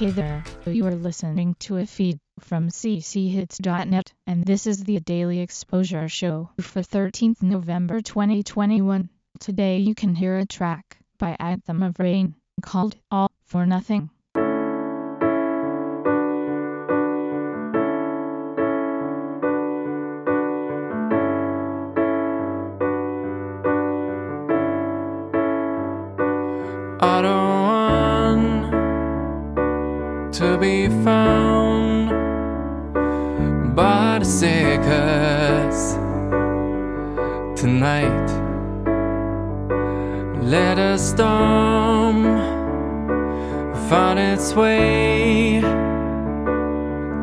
Hey there, you are listening to a feed from cchits.net, and this is the Daily Exposure Show for 13th November 2021. Today you can hear a track by Anthem of Rain called All for Nothing. To be found by the circus tonight. Let a storm find its way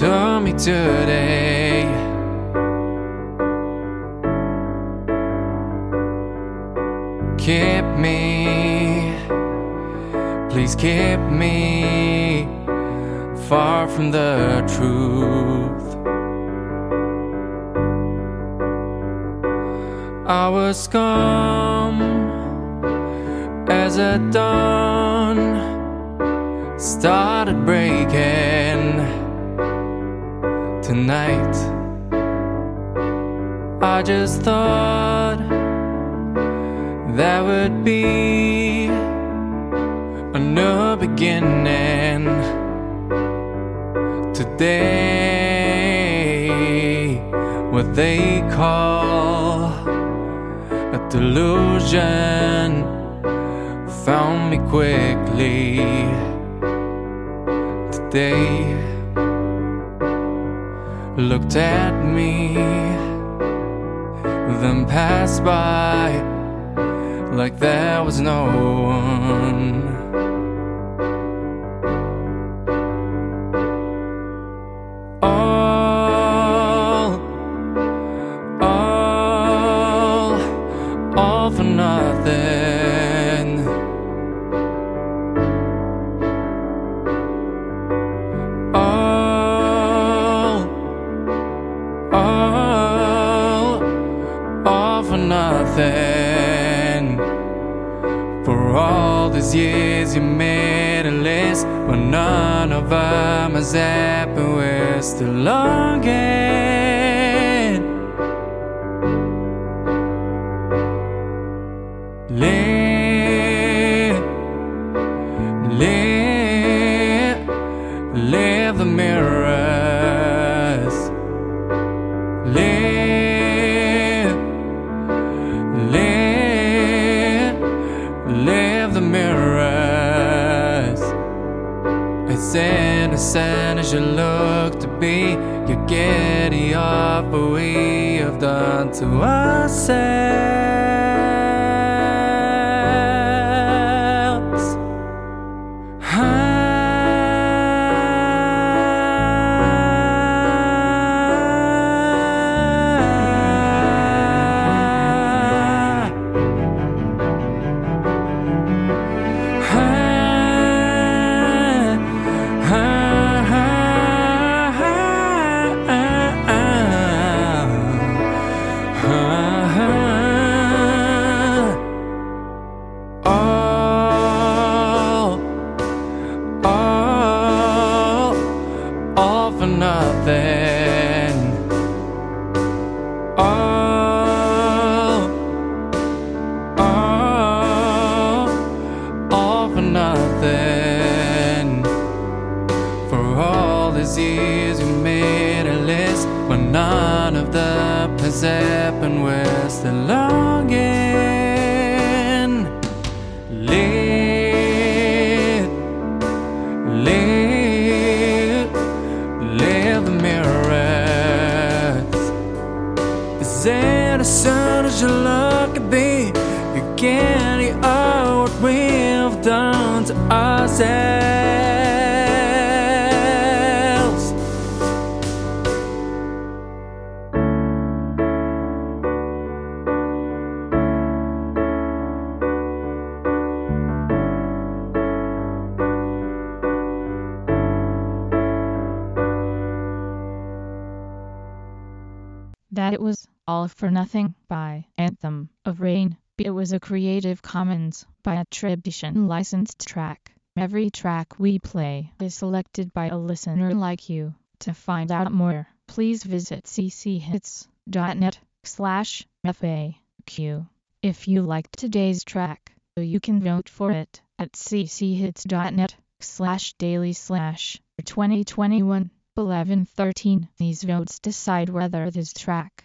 to me today. Keep me Please keep me far from the truth. I was calm as a dawn started breaking tonight. I just thought that would be a new beginning today. What they call a delusion found me quickly today. Looked at me, then passed by like there was no one. These years you made a list, but none of them has happy. We're still longing. Live, as you look to be, you're getting off what we have done to ourselves. Has happened. We're still longing. Live, live, live the mirrors. As innocent as you look to be, you can't all what we've done to ourselves. It was All for Nothing by Anthem of Rain. It was a Creative Commons by attribution licensed track. Every track we play is selected by a listener like you. To find out more, please visit cchits.net slash FAQ. If you liked today's track, you can vote for it at cchits.net slash daily slash 2021 11 13. These votes decide whether this track